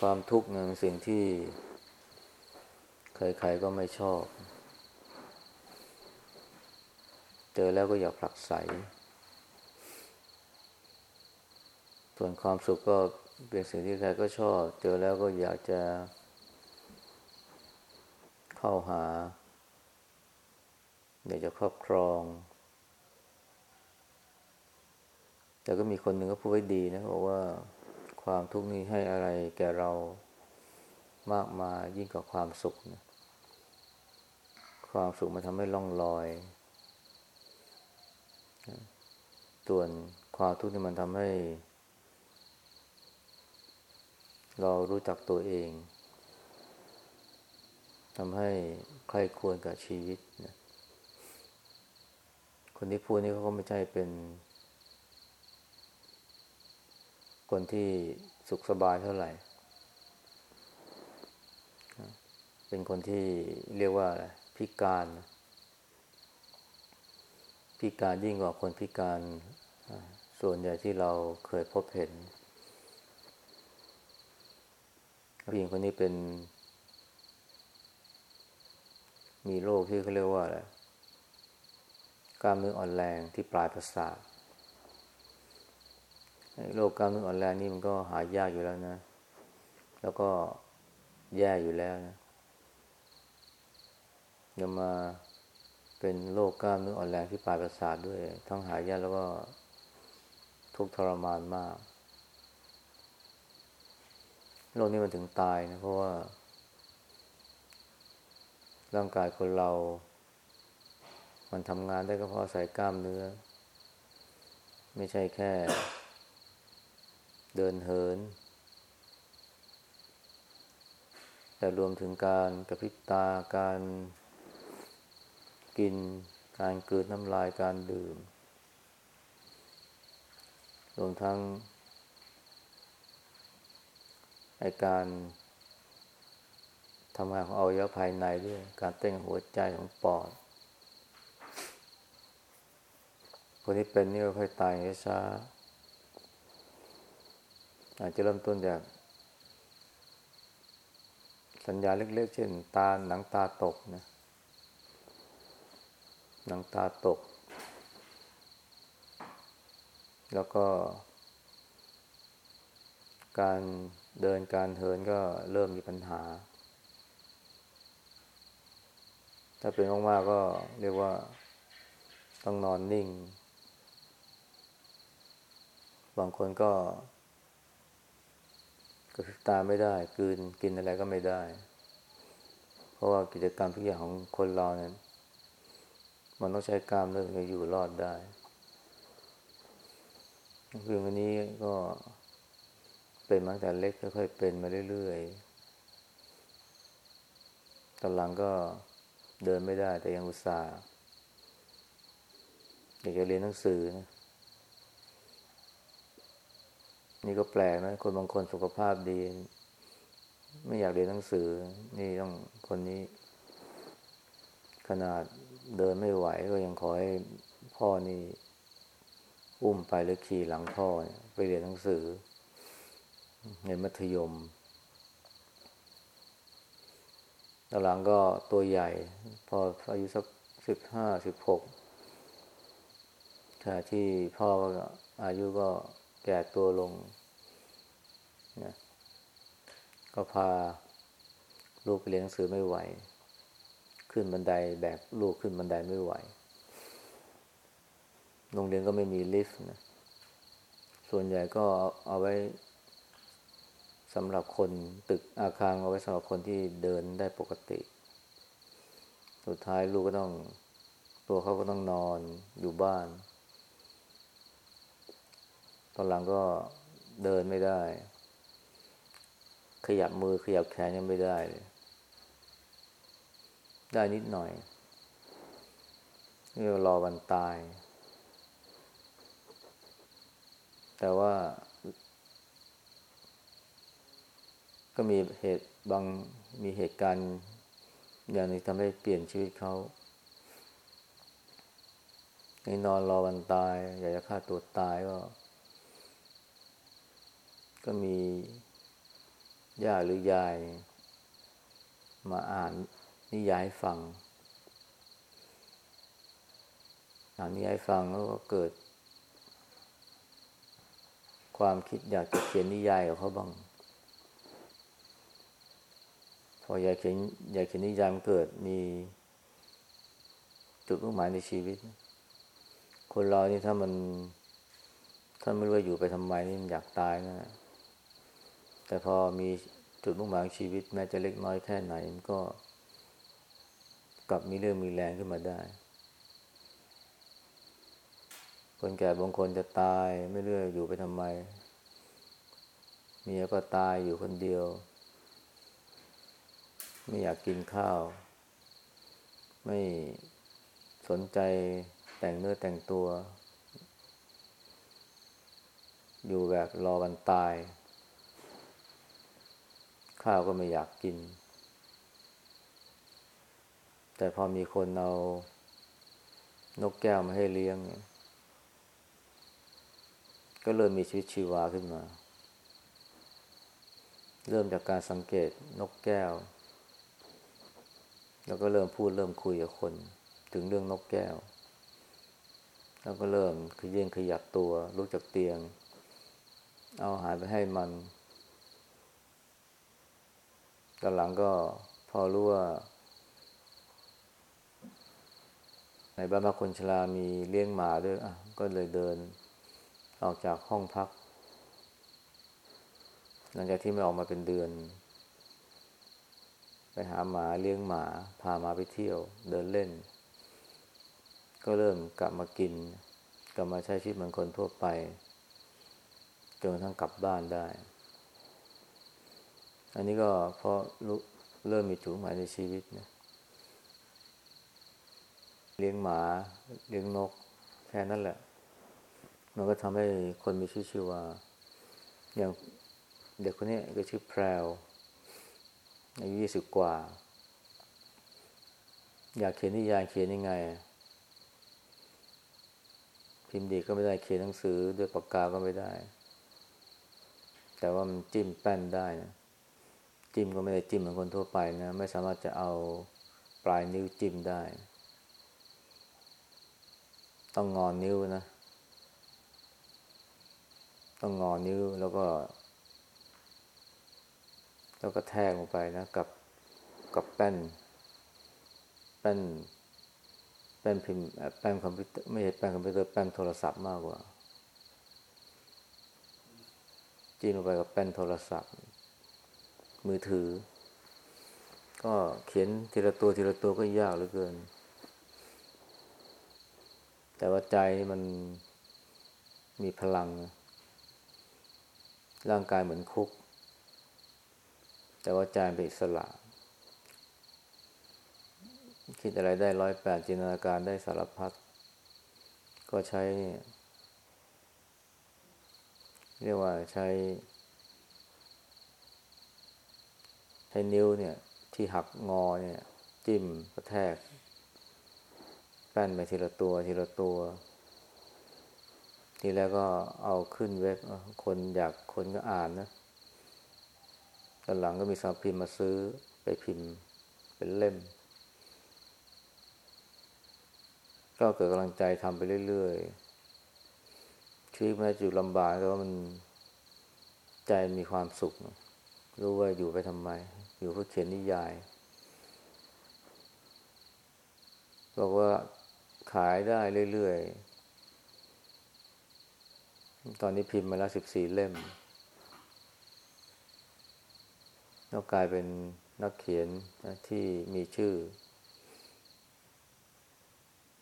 ความทุกข์เนี่ยเป็นสิ่งที่ใครๆก็ไม่ชอบ เจอแล้วก็อยากผลักไส ส่วนความสุขก็เป็นสิ่งที่ใครก็ชอบ เจอแล้วก็อยากจะเข้าหา อยากจะครอบครอง แต่ก็มีคนหนึ่งก็พูดไว้ดีนะบอกว่า ความทุกข์นี้ให้อะไรแก่เรามากมายยิ่งกว่าความสุขนะความสุขมันทำให้ล่องลอยส่วนความทุกข์นี่มันทำให้ เรารู้จักตัวเองทำให้ใครควรกับชีวิตนะคนที่พูดนี่เขาก็ไม่ใช่เป็น คนที่สุขสบายเท่าไหร่ เป็นคนที่เรียกว่าอะไรพิการ พิการยิ่งกว่าคนพิการ ส่วนใหญ่ที่เราเคยพบเห็นผู้หญิงคนนี้เป็น มีโรคที่เขาเรียกว่าอะไรกล้ามเนื้ออ่อนแรงที่ปลายประสาท โรคกล้ามเนื้ออ่อนแรงนี่มันก็หายากอยู่แล้วนะ แล้วก็แย่อยู่แล้วนะยังมาเป็นโรคกล้ามเนื้ออ่อนแรงที่ปลายประสาทด้วย ทั้งหายากแล้วก็ทุกทรมานมากโรคนี้มันถึงตายนะ เพราะว่า ร่างกายคนเรา มันทำงานได้ก็เพราะใส่กล้ามเนื้อ ไม่ใช่แค่ เดินเหิน แต่รวมถึงการกระพริบตาการกิน การกลืนน้ำลายการดื่ม รวมทั้งไอการทำงานของอวัยวะภายในด้วย การเต้นหัวใจของปอดคนที่เป็นนี่ก็ค่อยตายช้า อาจจะเริ่มต้นจาก สัญญาเล็กๆ เช่น ตาหนังตาตกนะ หนังตาตก แล้วก็ การเดินการเหินก็เริ่มมีปัญหา ถ้าเป็นมากๆก็เรียกว่าต้องนอนนิ่ง บางคนก็ กระพริบตาไม่ได้กืนกินอะไรก็ไม่ได้ เพราะว่ากิจกรรมทุกอย่างของคนเราเนี่ยมันต้องใช้กล้ามเนื้อถึงจะอยู่รอดได้คือวันนี้ก็เป็นมาตั้งแต่เล็กค่อยๆเป็นมาเรื่อยๆ ตอนหลังก็เดินไม่ได้แต่ยังอุตส่าห์อยากจะเรียนหนังสือนะ นี่ก็แปลกนะ คนบางคนสุขภาพดี ไม่อยากเรียนหนังสือ นี่ต้องคนนี้ ขนาดเดินไม่ไหวก็ยังขอให้พ่อนี่ อุ้มไปหรือขี่หลังพ่อไปเรียนหนังสือในมัธยมตอนหลังก็ตัวใหญ่ พออายุสักสิบห้าสิบหกแต่ที่พ่อก็อายุก็ แก่ตัวลงนะก็พาลูกไปเรียนหนังสือไม่ไหว ขึ้นบันไดแบกลูกขึ้นบันไดไม่ไหว โรงเรียนก็ไม่มีลิฟต์นะ ส่วนใหญ่ก็เอาไว้สำหรับคนตึกอาคารเอาไว้สำหรับคนที่เดินได้ปกติ สุดท้ายลูกก็ต้อง ตัวเขาก็ต้องนอนอยู่บ้าน ตอนหลังก็เดินไม่ได้ ขยับมือขยับแขนยังไม่ได้เลยได้นิดหน่อยนี่รอวันตาย แต่ว่า ก็มีเหตุบางมีเหตุการณ์ อย่างนี้ทำให้เปลี่ยนชีวิตเขาในนอนรอวันตาย อยากจะฆ่าตัวตายก็ ก็มีย่าหรือยาย มาอ่านนิยายฟัง อ่านนิยายฟังแล้วก็เกิด ความคิดอยากจะเขียนนิยายกับเขาบ้าง พออยากเขียนอยากเขียนนิยายมันเกิดมีจุดมุ่งหมายในชีวิต คนเรานี่ถ้ามัน ถ้าไม่รู้ว่าอยู่ไปทำไมนี่มันอยากตายนะ แต่พอมีจุดมุ่งหมายของชีวิตแม้จะเล็กน้อยแค่ไหนมันก็กลับมีเรื่องมีแรงขึ้นมาได้ คนแก่บางคนจะตายไม่เรื่อยอยู่ไปทำไม เมียก็ตายอยู่คนเดียว ไม่อยากกินข้าว ไม่สนใจแต่งเนื้อแต่งตัว อยู่แบบรอวันตาย ข้าวก็ไม่อยากกิน แต่พอมีคนเอานกแก้วมาให้เลี้ยง ก็เริ่มมีชีวิตชีวาขึ้นมา เริ่มจากการสังเกตนกแก้ว แล้วก็เริ่มพูดเริ่มคุยกับคน ถึงเรื่องนกแก้ว แล้วก็เริ่มขยื่นขยับตัวลุกจากเตียง เอาอาหารไปให้มัน ตอนหลังก็พอรู้ว่า ในบ้านพักคนชรามีเลี้ยงหมาด้วยอะก็เลยเดิน ออกจากห้องพัก หลังจากที่ไม่ออกมาเป็นเดือน ไปหาหมาเลี้ยงหมา พาหมาไปเที่ยว เดินเล่น ก็เริ่มกลับมากิน กลับมาใช้ชีวิตเหมือนคนทั่วไปจนทั้งกลับบ้านได้ อันนี้ก็เพราะเริ่มมีจุดหมายในชีวิตนะเลี้ยงหมา เลี้ยงนก แค่นั้นแหละ มันก็ทำให้คนมีชื่อชื่อว่า อย่างเด็กคนนี้ก็ชื่อแพรวอายุยี่สิบกว่า อยากเขียนนิยายเขียนยังไง พิมพ์ดีก็ไม่ได้เขียนหนังสือ ด้วยปากกาก็ไม่ได้ แต่ว่ามันจิ้มแป้นได้นะ จิ้มก็ไม่ได้จิ้มเหมือนคนทั่วไปนะ ไม่สามารถจะเอาปลายนิ้วจิ้มได้ ต้องงอนนิ้วนะ ต้องงอนนิ้วแล้วก็ แล้วก็แทกลงไปนะ กับกับแป้น แป้น แป้นพิมพ์แป้นคอมพิวเตอร์ไม่ใช่แป้นคอมพิวเตอร์แป้นโทรศัพท์มากกว่า จิ้มลงไปกับแป้นโทรศัพท์ มือถือ ก็เขียนทีละตัวทีละตัวก็ยากเหลือเกิน แต่ว่าใจมันมีพลัง ร่างกายเหมือนคุก แต่ว่าใจเป็นอิสระ คิดอะไรได้ร้อยแปดจินตนาการได้สารพัดก็ใช้ เรียกว่าใช้ ใช้นิ้วเนี่ยที่หักงอเนี่ย จิ้มกระแทกแป้นไปทีละตัว ทีละตัว ทีแล้วก็เอาขึ้นเว็บคนอยากคนก็อ่านนะตอนหลังก็มีสาวพิมพ์มาซื้อไปพิมพ์เป็นเล่ม ก็เกิดกำลังใจทำไปเรื่อยๆชีวิตแม้จะอยู่ลำบากแต่ว่ามันใจมีความสุข รู้ว่าอยู่ไปทำไม อยู่เพื่อเขียนนิยาย บอกว่าขายได้เรื่อยๆ ตอนนี้พิมพ์มาแล้วสิบสี่เล่ม แล้วกลายเป็นนักเขียนที่มีชื่อ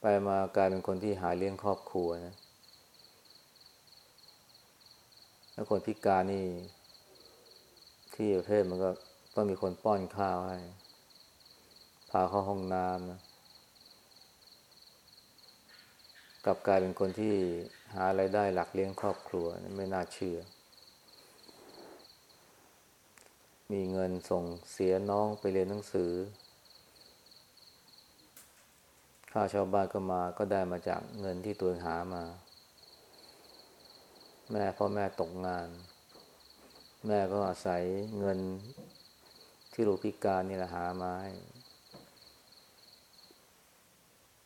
ไปมากลายเป็นคนที่หาเลี้ยงครอบครัวนะแล้วคนพิการนี่ที่ประเทศมันก็ ต้องมีคนป้อนข้าวให้ พาเข้าห้องน้ำนะกลับกลายเป็นคนที่หาไรายได้หลักเลี้ยงครอบครัวไม่น่าเชื่อ มีเงินส่งเสียน้องไปเรียนหนังสือข้าชาวบ้านก็มาก็ได้มาจากเงินที่ตัวหามา แม่พ่อแม่ตกงาน แม่ก็อาศัยเงิน ที่ลูกพิการนี่แหละหามาให้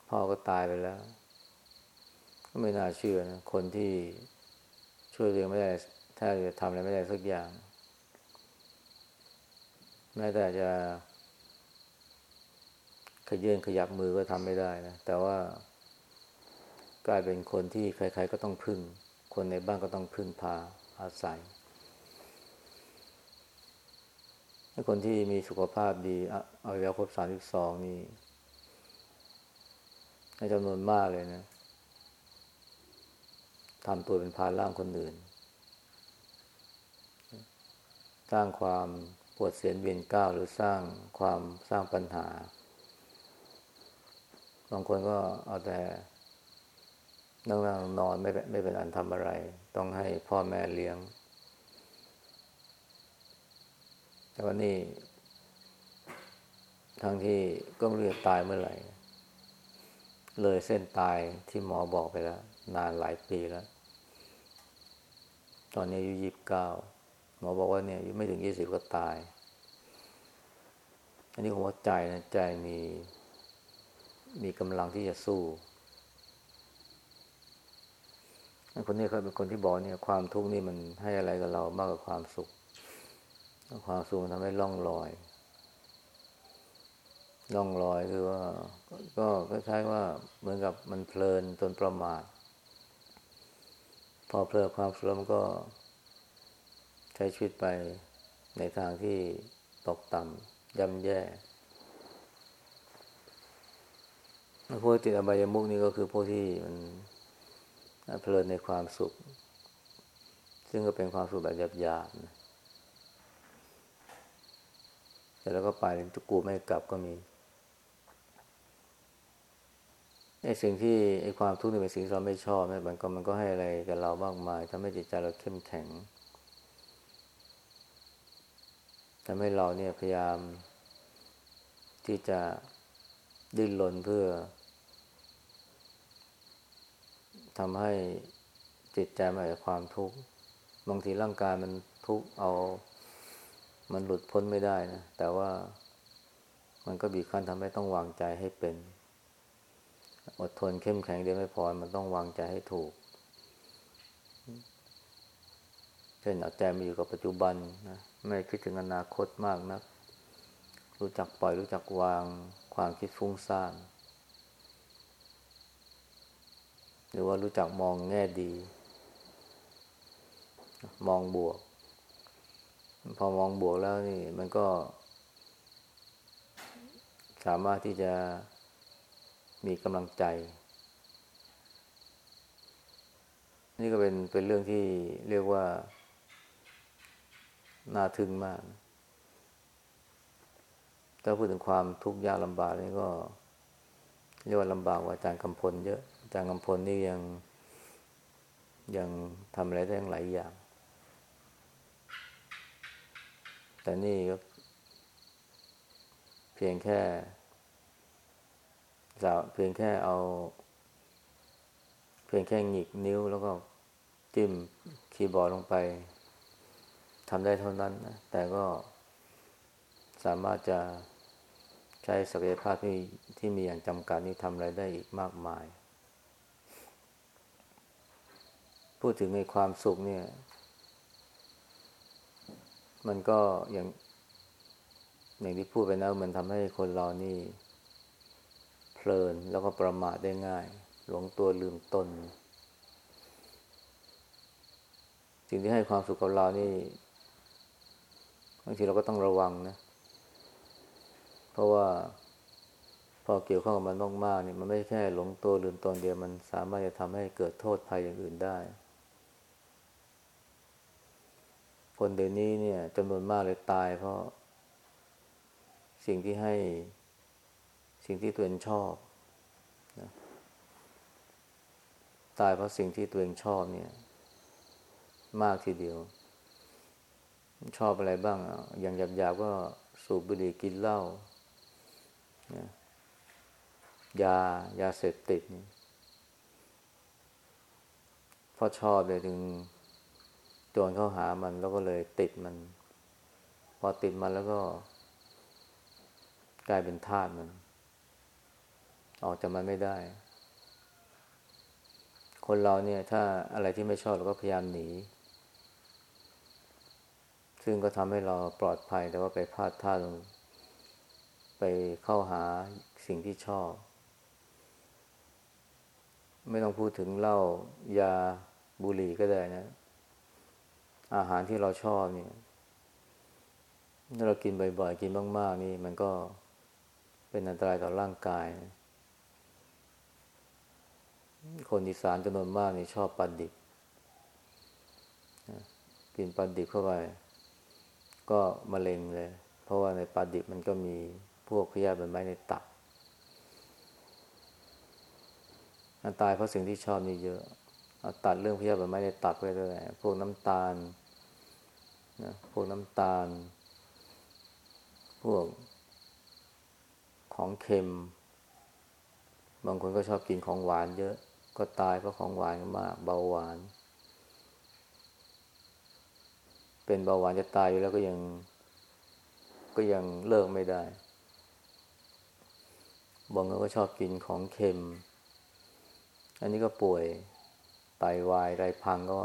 พ่อก็ตายไปแล้ว ก็ไม่น่าเชื่อนะ คนที่ช่วยเรียงไม่ได้ ถ้าจะทำอะไรไม่ได้สักอย่าง แม้แต่จะขยื่นขยับมือก็ทำไม่ได้นะ แต่ว่ากลายเป็นคนที่ใคร ๆ ก็ต้องพึ่ง คนในบ้านก็ต้องพึ่งพาอาศัย คนที่มีสุขภาพดีเอาแล้วครบสามสิบสองนี่ในจำนวนมากเลยนะทำตัวเป็นพาล่างคนอื่น สร้างความปวดเสียนเวียนก้าวหรือสร้างความสร้างปัญหา บางคนก็เอาแต่นั่งนั่งนอนไม่ไม่เป็นอันทำอะไร ต้องให้พ่อแม่เลี้ยง แต่วันนี้ทั้งที่ก็ไม่รู้จะตายเมื่อไหร่ เลยเส้นตายที่หมอบอกไปแล้ว นานหลายปีแล้ว ตอนนี้อายุยี่สิบเก้าหมอบอกว่าเนี่ยอายุไม่ถึงยี่สิบก็ตาย อันนี้ผมว่าใจนะใจมีมีกำลังที่จะสู้คนนี้เขาเป็นคนที่บอกเนี่ย ความทุกข์นี่มันให้อะไรกับเรามากกว่าความสุข ความสุขมันทำให้ล่องลอยล่องลอยคือว่า ก็คล้ายๆว่าเหมือนกับมันเพลินจนประมาทพอเพลินความสุขมันก็ ใช้ชีวิตไปในทางที่ตกต่ำย่ำแย่พวกติดอบายมุกนี่ก็คือพวกที่มันเพลินในความสุข ซึ่งก็เป็นความสุขแบบหยาบๆนะ แต่แล้วก็ไปจะกูไม่กลับก็มีไอ้สิ่งที่ไอ้ความทุกข์นี่เป็นสิ่งที่เราไม่ชอบเนี่ยมันก็มันก็ให้อะไรกับเรามากมายทำให้จิตใจเราเข้มแข็งทำให้เราเนี่ยพยายาม ที่จะดิ้นรนเพื่อทำให้จิตใจมาจากความทุกข์บางทีร่างกายมันทุกข์เอา มันหลุดพ้นไม่ได้นะ แต่ว่ามันก็บีบคั้นทำให้ต้องวางใจให้เป็น อดทนเข้มแข็งเดียวไม่พอ มันต้องวางใจให้ถูก เช่นเอาใจมาอยู่กับปัจจุบันนะไม่คิดถึงอนาคตมากนะัก รู้จักปล่อยรู้จักวางความคิดฟุ้งซ่านหรือว่ารู้จักมองแง่ดี มองบวก พอมองบวกแล้วนี่ มันก็ สามารถที่จะมีกำลังใจ นี่ก็เป็นเป็นเรื่องที่เรียกว่า น่าทึ่งมาก ถ้าพูดถึงความทุกข์ยากลำบากนี่ก็ เรียกว่าลำบากกว่าอาจารย์คำพลเยอะอาจารย์กำพลนี่ยังยังทำอะไรได้หลายอย่าง แต่นี่ก็เพียงแค่สาวเพียงแค่เอา เพียงแค่หงิกนิ้วแล้วก็จิ้มคีย์บอร์ดลงไปทำได้เท่านั้นนะแต่ก็สามารถจะใช้ศักยภาพที่ที่มีอย่างจำกัดนี้ทำอะไรได้อีกมากมาย พูดถึงในความสุขเนี่ย มันก็อย่างอย่างที่พูดไปนะมันทำให้คนเรานี่เพลินแล้วก็ประมาทได้ง่าย หลงตัวลืมตนสิ่งที่ให้ความสุขกับเรานี่บางทีเราก็ต้องระวังนะ เพราะว่าพอเกี่ยวข้องกับมันมากๆนี่มันไม่แค่หลงตัวลืมตนเดียวมันสามารถจะทำให้เกิดโทษภัยอย่างอื่นได้ คนเดี๋ยวนี้เนี่ยจำนวนมากเลยตายเพราะ สิ่งที่ให้สิ่งที่ตัวเองชอบนะตายเพราะสิ่งที่ตัวเองชอบเนี่ย มากทีเดียว ชอบอะไรบ้าง อย่างหยาบๆก็สูบบุหรี่กินเหล้ายายาเสพติดพอชอบเลยถึง จรเข้าหามันแล้วก็เลยติดมัน พอติดมันแล้วก็ กลายเป็นทาสมัน ออกจากมันไม่ได้ คนเราเนี่ย ถ้าอะไรที่ไม่ชอบเราก็พยายามหนี ซึ่งก็ทำให้เราปลอดภัยแต่ว่าไปพลาดท่าลง ไปเข้าหาสิ่งที่ชอบ ไม่ต้องพูดถึงเหล้ายาบุหรี่ก็ได้นะ อาหารที่เราชอบเนี่ยถ้าเรากินบ่อยๆ กินมาก ๆ นี่ มันก็เป็นอันตรายต่อร่างกาย คนอีสานจำนวนมากนี่ชอบปลาดิบกินปลาดิบเข้าไป ก็มะเร็งเลย เพราะว่าในปลาดิบมันก็มีพวกพยาธิใบไม้ในตับอันตายเพราะสิ่งที่ชอบนี่เยอะ ตัดเรื่องพยาธิใบไม้ในตับไปเลยพวกน้ำตาลนะพวกน้ำตาล พวกของเค็ม บางคนก็ชอบกินของหวานเยอะ ก็ตายเพราะของหวานมาก เบาหวาน เป็นเบาหวานจะตายอยู่แล้วก็ยัง ก็ยังเลิกไม่ได้ บางคนก็ชอบกินของเค็ม อันนี้ก็ป่วย ไตาวายไรพังก็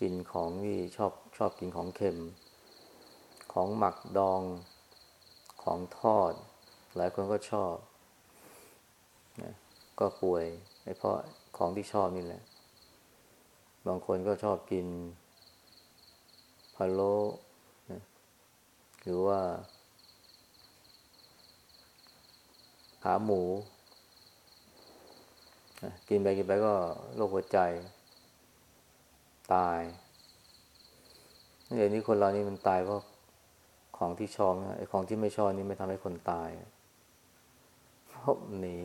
กินของที่ชอบชอบกินของเค็ม ของหมักดองของทอด หลายคนก็ชอบนะก็ป่วยเพราะของที่ชอบนี่แหละ บางคนก็ชอบกินพะโล้นะหรือว่า ขาหมู กินไปกินไปก็โรคหัวใจ ตายเดี๋ยวนี้คนเรานี่มันตายเพราะของที่ชอบไอ้ของที่ไม่ชอบนี่ไม่ทำให้คนตายเพราะหนี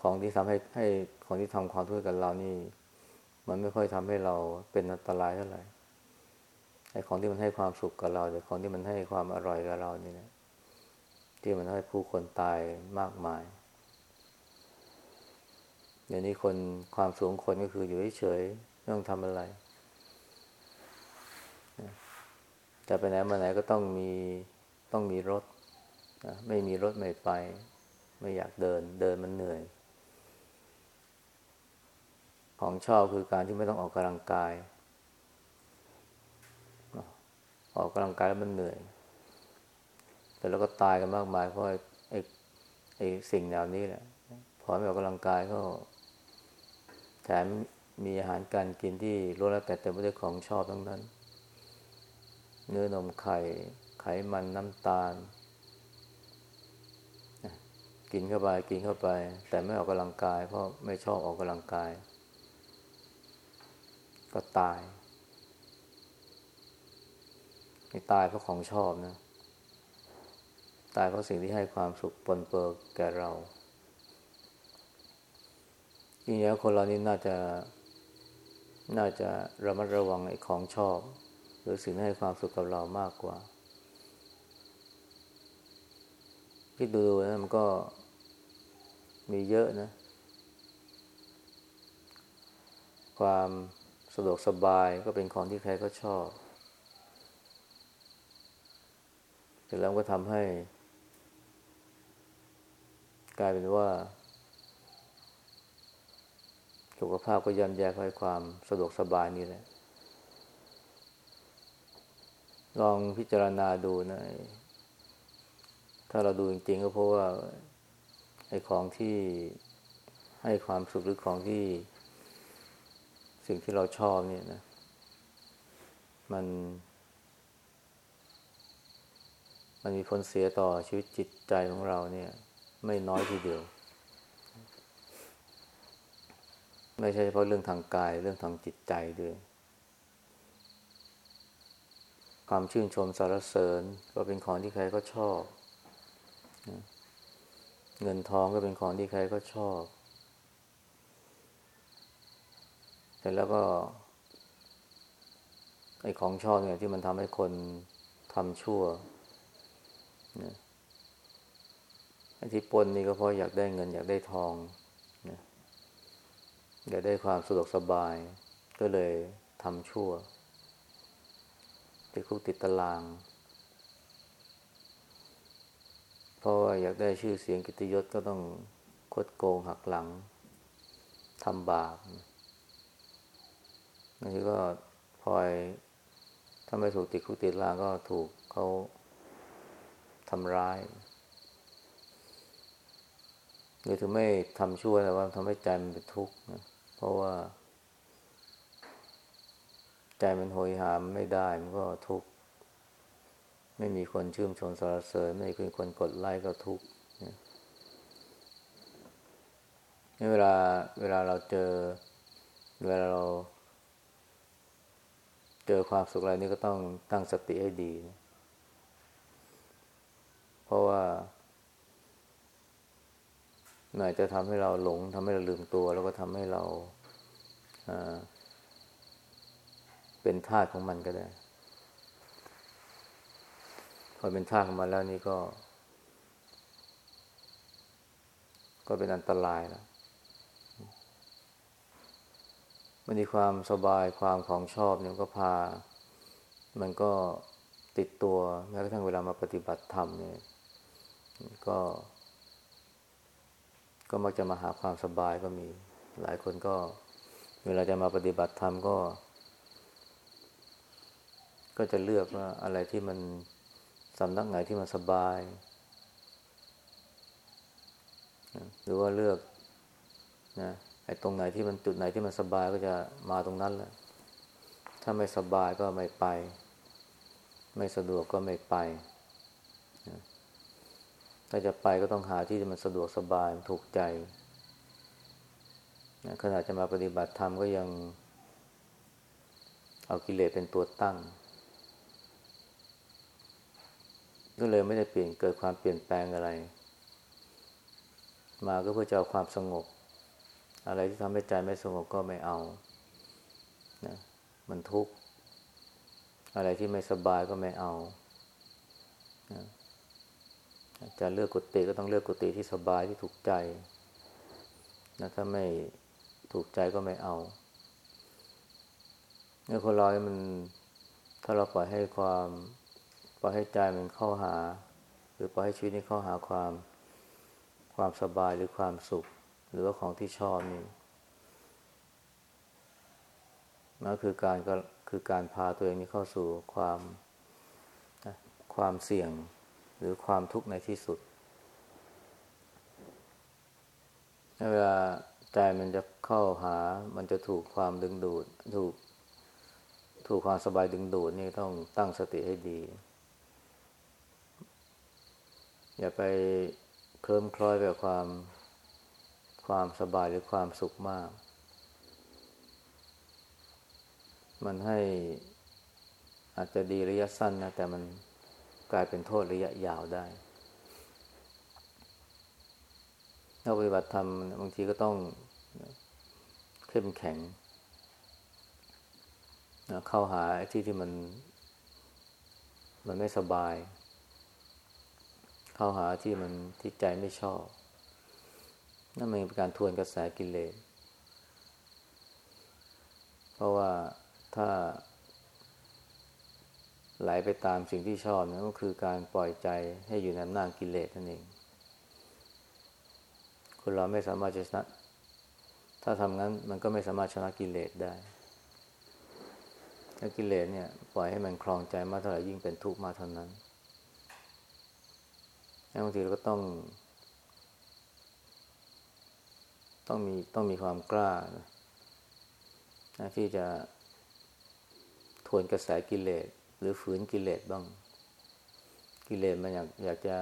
ของที่ทำให้ให้ของที่ทำความทุกข์กับเรานี่ มันไม่ค่อยทำให้เราเป็นอันตรายเท่าไหร่ไอ้ของที่มันให้ความสุขกับเราแต่ของที่มันให้ความอร่อยกับเรานี่นะที่มันทำให้ผู้คนตายมากมาย อย่างนี้คนความสูงคนก็คืออยู่เฉยๆไม่ต้องทำอะไรจะไปไหนมาไหนก็ต้องมีต้องมีรถไม่มีรถไม่ไป ไม่อยากเดิน เดินมันเหนื่อย ของชอบคือการที่ไม่ต้องออกกำลังกาย ออกกำลังกายแล้วมันเหนื่อย แต่เราก็ตายกันมากมายเพราะไอ้ไอ้สิ่งแนวนี้แหละพอไม่ออกกำลังกายก็ แถมมีอาหารการกินที่ล้วนแล้วแต่เต็มไปด้วยของชอบทั้งนั้น เนื้อนมไข่ ไขมันน้ำตาล กินเข้าไปกินเข้าไป แต่ไม่ออกกำลังกาย เพราะไม่ชอบออกกำลังกาย ก็ตายไม่ตายเพราะของชอบนะ ตายเพราะสิ่งที่ให้ความสุขปนเปื้อแก่เรา จริงๆคนเรานี่น่าจะ น่าจะระมัดระวังไอ้ของชอบ หรือสิ่งที่ให้ความสุขกับเรามากกว่าคิดดูนะมันก็มีเยอะนะ ความสะดวกสบายก็เป็นของที่ใครก็ชอบแต่แล้วก็ทำให้ กลายเป็นว่า สุขภาพก็ย่ำแย่เพราะความสะดวกสบายนี่แหละ ลองพิจารณาดูนะ ถ้าเราดูจริงๆ ก็เพราะว่า ไอ้ของที่ให้ความสุขหรือของที่ สิ่งที่เราชอบเนี่ยนะ มัน มันมีผลเสียต่อชีวิตจิตใจของเราเนี่ย ไม่น้อยทีเดียว ไม่ใช่เฉพาะเรื่องทางกายเรื่องทางจิตใจด้วย ความชื่นชมสารเสริญก็เป็นของที่ใครก็ชอบ เงินทองก็เป็นของที่ใครก็ชอบแต่แล้วก็ไอ้ของชอบเนี่ยที่มันทำให้คนทำชั่วนะที่ปนนี่ก็เพราะอยากได้เงินอยากได้ทอง อยากได้ความสะดวกสบาย ก็เลยทำชั่วติดคุกติดตาราง เพราะว่าอยากได้ชื่อเสียงกิตยศก็ต้องคดโกงหักหลังทำบาปบางทีก็พลอยถ้าไม่ถูกติดคุกติดตารางก็ถูกเขาทำร้าย หรือถึงไม่ทำชั่วแต่ว่าทำให้ใจมันเป็นทุกข์นะ เพราะว่า ใจมันโหยหามไม่ได้มันก็ทุกข์ ไม่มีคนชื่นชมสรรเสริญ ไม่มีคนกดไลค์ก็ทุกข์เวลาเวลาเราเจอ เวลาเรา เจอความสุขอะไรนี่ก็ต้องตั้งสติให้ดีนะเพราะว่า มันอาจจะทำให้เราหลงทำให้เราลืมตัว แล้วก็ทำให้เราเป็นทาสของมันก็ได้ พอเป็นทาสของมันแล้วนี่ก็ ก็เป็นอันตรายแล้วมันมีความสบายความของชอบเนี่ยก็พา มันก็ติดตัวแม้กระทั่งเวลามาปฏิบัติธรรมเนี่ยก็ ก็มักจะมาหาความสบายก็มี หลายคนก็ เวลาจะมาปฏิบัติธรรมก็ ก็จะเลือกว่าอะไรที่มันสำนักไหนที่มันสบาย หรือว่าเลือกนะไอ้ตรงไหนที่มันจุดไหนที่มันสบายก็จะมาตรงนั้นแหละถ้าไม่สบายก็ไม่ไป ไม่สะดวกก็ไม่ไป ถ้าจะไปก็ต้องหาที่ที่มันสะดวกสบายถูกใจขณะจะมาปฏิบัติธรรมก็ยัง เอากิเลสเป็นตัวตั้ง ก็เลยไม่ได้เปลี่ยนเกิดความเปลี่ยนแปลงอะไร มาก็เพื่อจะเอาความสงบ อะไรที่ทำให้ใจไม่สงบก็ไม่เอานะมันทุกข์ อะไรที่ไม่สบายก็ไม่เอานะ จะเลือกกุฏิก็ต้องเลือกกุฏิที่สบายที่ถูกใจนะถ้าไม่ถูกใจก็ไม่เอาเนี่ยคนเรามัน ถ้าเราปล่อยให้ความปล่อยให้ใจมันเข้าหา หรือปล่อยให้ชีวิตนี้เข้าหาความความสบายหรือความสุข หรือว่าของที่ชอบนี่นั่นคือการก็คือการพาตัวเองนี้เข้าสู่ความความเสี่ยง หรือความทุกข์ในที่สุดเวลาใจมันจะเข้าหา มันจะถูกความดึงดูด ถูก ถูกความสบายดึงดูดนี่ต้องตั้งสติให้ดี อย่าไปเคลิ้มคล้อยไปกับความความสบายหรือความสุขมาก มันให้อาจจะดีระยะสั้นนะแต่มัน กลายเป็นโทษระยะยาวได้เราปฏิบัติธรรมบางทีก็ต้องเข้มแข็งเข้าหาที่ที่มัน มันไม่สบาย เข้าหาที่มันที่ใจไม่ชอบนั่นเป็นการทวนกระแสกิเลสเพราะว่าถ้า ไหลไปตามสิ่งที่ชอบนั่นก็คือการปล่อยใจให้อยู่ในอำนาจกิเลสนั่นเอง คนเราไม่สามารถจะชนะ ถ้าทำงั้นมันก็ไม่สามารถชนะกิเลสได้ถ้ากิเลสเนี่ย ปล่อยให้มันคลองใจมากเท่าไหร่ยิ่งเป็นทุกข์มากเท่านั้นบางทีเราก็ต้อง ต้องมีต้องมีความกล้านะที่จะทวนกระแสกิเลส หรือฝืนกิเลสบ้าง กิเลสมันอยากอยากจะ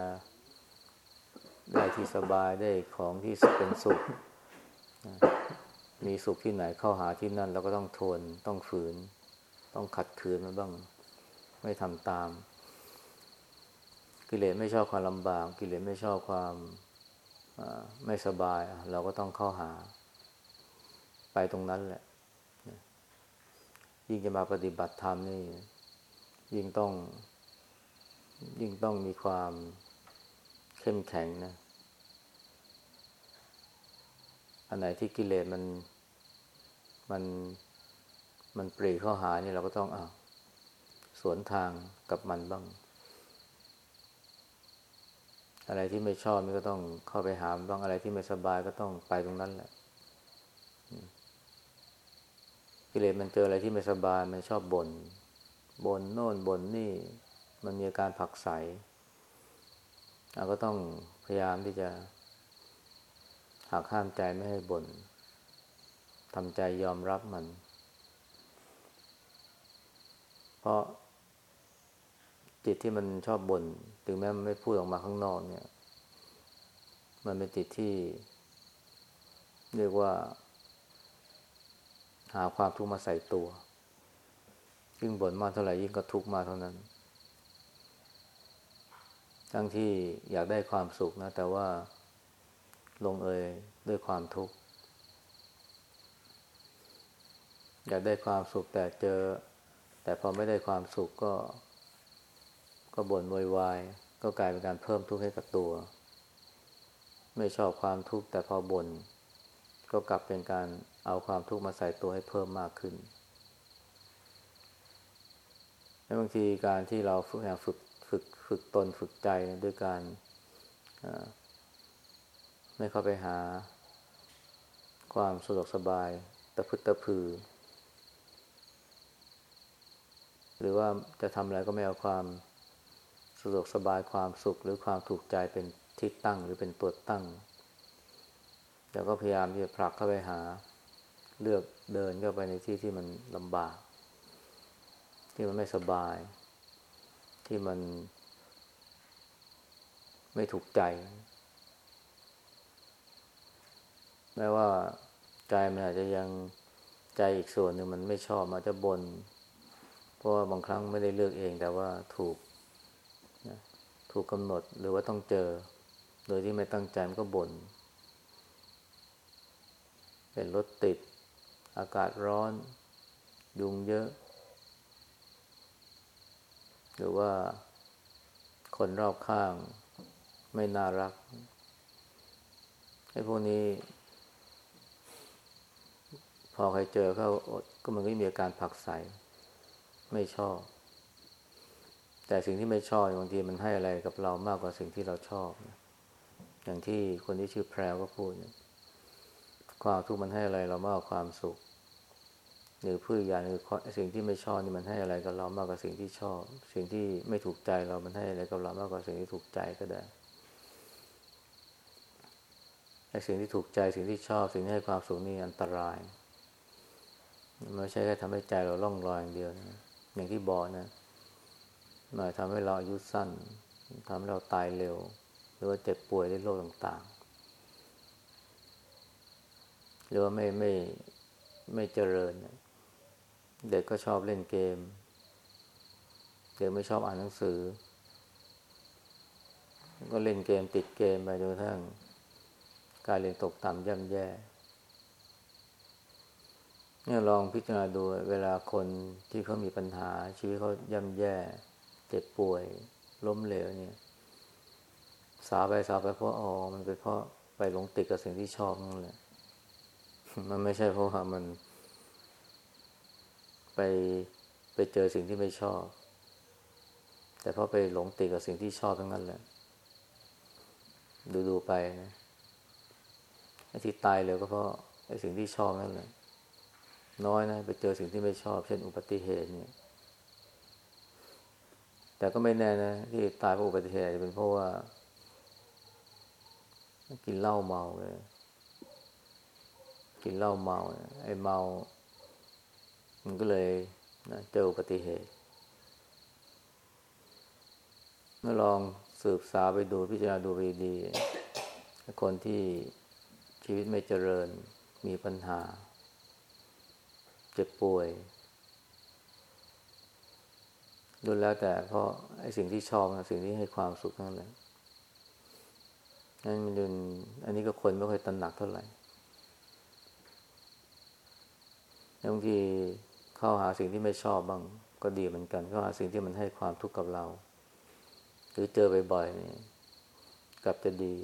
ได้ที่สบายได้ของที่เป็นสุข มีสุขที่ไหนเข้าหาที่นั่นเราก็ต้องทนต้องฝืน ต้องขัดขืนมันบ้าง ไม่ทำตาม กิเลสไม่ชอบความลำบาก กิเลสไม่ชอบความไม่สบาย เราก็ต้องเข้าหา ไปตรงนั้นแหละยิ่งจะมาปฏิบัติธรรมนี่ ยิ่งต้อง ยิ่งต้องมีความเข้มแข็งนะ อันไหนที่กิเลสมันมันมันปรีเข้าหานี่เราก็ต้องอาสวนทางกับมันบ้าง อะไรที่ไม่ชอบมันก็ต้องเข้าไปหามบ้างอะไรที่ไม่สบายก็ต้องไปตรงนั้นแหละกิเลสมันเจออะไรที่ไม่สบายมันชอบบน่น บนโน่นบนนี่ มันมีอาการผักใสเราก็ต้องพยายามที่จะหักห้ามใจไม่ให้บน่นทำใจยอมรับมัน เพราะจิตที่มันชอบบ่นถึงแม้มันไม่พูดออกมาข้างนอกเนี่ย มันเป็นจิตที่ เรียกว่า หาความทุกข์มาใส่ตัว ยิ่งบ่นมากเท่าไหร่ยิ่งก็ทุกข์มากเท่านั้น ทั้งที่อยากได้ความสุขนะ แต่ว่าลงเอยด้วยความทุกข์ อยากได้ความสุขแต่เจอ แต่พอไม่ได้ความสุขก็ ก็บ่นวอยวาย ก็กลายเป็นการเพิ่มทุกข์ให้กับตัว ไม่ชอบความทุกข์แต่พอบ่นก็กลับเป็นการเอาความทุกข์มาใส่ตัวให้เพิ่มมากขึ้น บางทีการที่เราฝึกฝึกฝึกฝึกตนฝึกใจด้วยการไม่เข้าไปหาความสะดวกสบายตะพึดตะพือ หรือว่าจะทำอะไรก็ไม่เอาความสะดวกสบายความสุขหรือความถูกใจเป็นที่ตั้งหรือเป็นตัวตั้งแต่ก็พยายามที่จะผลักเข้าไปหา เลือกเดินเข้าไปในที่ที่มันลำบาก ที่มันไม่สบาย ที่มันไม่ถูกใจ แม้ว่าใจมันอาจจะยังใจอีกส่วนหนึ่งมันไม่ชอบมันจะบน่นเพราะว่าบางครั้งไม่ได้เลือกเอง แต่ว่าถูกนะถูกกำหนดหรือว่าต้องเจอ โดยที่ไม่ตั้งใจมันก็บน่นเป็นรถติด อากาศร้อน ยุงเยอะ หรือว่าคนรอบข้างไม่น่ารักไอ้พวกนี้ พอใครเจอเขาก็มันก็มีอาการผักใสไม่ชอบ แต่สิ่งที่ไม่ชอบบางทีมันให้อะไรกับเรามากกว่าสิ่งที่เราชอบ อย่างที่คนที่ชื่อแพรวก็พูดความทุกข์มันให้อะไรเรามากกว่าความสุข หรือผู้ย่าหรือสิ่งที่ไม่ชอบนี่มันให้อะไรกับเรามากกว่าสิ่งที่ชอบ สิ่งที่ไม่ถูกใจเรามันให้อะไรกับเรามากกว่าสิ่งที่ถูกใจก็ได้ไอ้สิ่งที่ถูกใจสิ่งที่ชอบสิ่งที่ให้ความสุขนี่อันตรายไม่ใช่แค่ทำให้ใจเราล่องลอยอย่างเดียวนะอย่างที่บอกนะมาทำให้เราอายุสั้นทำให้เราตายเร็ว หรือว่าเจ็บป่วยด้วยโรคต่างๆ หรือว่าไม่ไม่ไม่เจริญ เด็กก็ชอบเล่นเกม เด็กไม่ชอบอ่านหนังสือ ก็เล่นเกมติดเกมไปจนกระทั่งการเรียนตกต่ำย่ำแย่เนี่ยลองพิจารณาดูเวลาคนที่เขามีปัญหา ชีวิตเขาย่ำแย่ เจ็บป่วย ล้มเหลวเนี่ย สาไปสาไปเพราะอ๋อมันเป็นเพราะไปหลงติดกับสิ่งที่ชอบนั่นแหละมันไม่ใช่เพราะว่ามัน ไปไปเจอสิ่งที่ไม่ชอบ แต่พราะไปหลงติดกับสิ่งที่ชอบทั้งนั้นแหละ ดูดูไปนะไอ้ที่ตายเลยก็เพราะไอ้สิ่งที่ชอบนั่นแหละ น้อยนะไปเจอสิ่งที่ไม่ชอบ เช่นอุบัติเหตุเนี่ย แต่ก็ไม่แน่นะที่ตายเพราะอุบัติเหตุจะเป็นเพราะว่า กินเหล้าเมาเลย กินเหล้าเมาไอ้เมา มันก็เลยนะเจออุบัติเหตุ เมื่อลองสืบสาไปดูพิจารณาดูไปดีคนที่ชีวิตไม่เจริญมีปัญหา เจ็บป่วยดูแล้วแต่เพราะไอ้สิ่งที่ชอบสิ่งที่ให้ความสุขนั่นแหละนั่นมันดูอันนี้ก็คนไม่ค่อยตระหนักเท่าไหร่บางที เข้าหาสิ่งที่ไม่ชอบบ้างก็ดีเหมือนกัน เข้าหาสิ่งที่มันให้ความทุกข์กับเรา หรือเจอบ่อยๆนี่กลับจะดี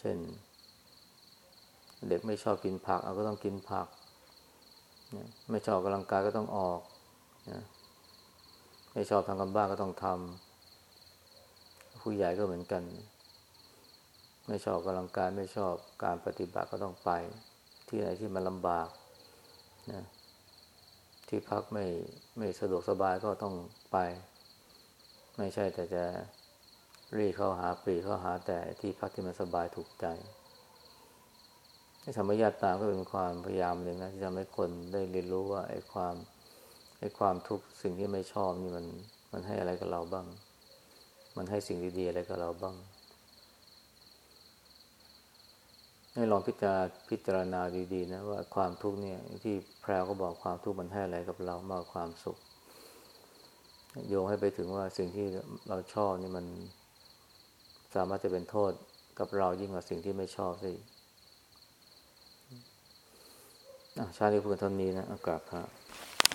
เช่น เด็กไม่ชอบกินผัก เอาก็ต้องกินผัก ไม่ชอบกำลังกายก็ต้องออก ไม่ชอบทำกันบ้านก็ต้องทำผู้ใหญ่ก็เหมือนกัน ไม่ชอบกำลังกายไม่ชอบการปฏิบัติก็ต้องไป ที่ไหนที่มันลำบากนะ ที่พักไม่ไม่สะดวกสบายก็ต้องไป ไม่ใช่แต่จะรีเข้าหาปรีเข้าหาแต่ที่พักที่มันสบายถูกใจธรรมญาตาก็เป็นความพยายามหนึ่งนะที่ทำให้คนได้เรียนรู้ว่าไอ้ความไอ้ความทุกข์สิ่งที่ไม่ชอบนี่มันมันให้อะไรกับเราบ้าง มันให้สิ่งดีๆอะไรกับเราบ้าง ให้ลองพิจารพิจารณาดีๆนะว่าความทุกข์เนี่ยที่แพรวก็บอกความทุกข์มันให้อะไรกับเรามากกว่าความสุข โยงให้ไปถึงว่าสิ่งที่เราชอบนี่มันสามารถจะเป็นโทษกับเรายิ่งกว่าสิ่งที่ไม่ชอบสิชาตินี้พูดเท่านี้นะอากาศครับ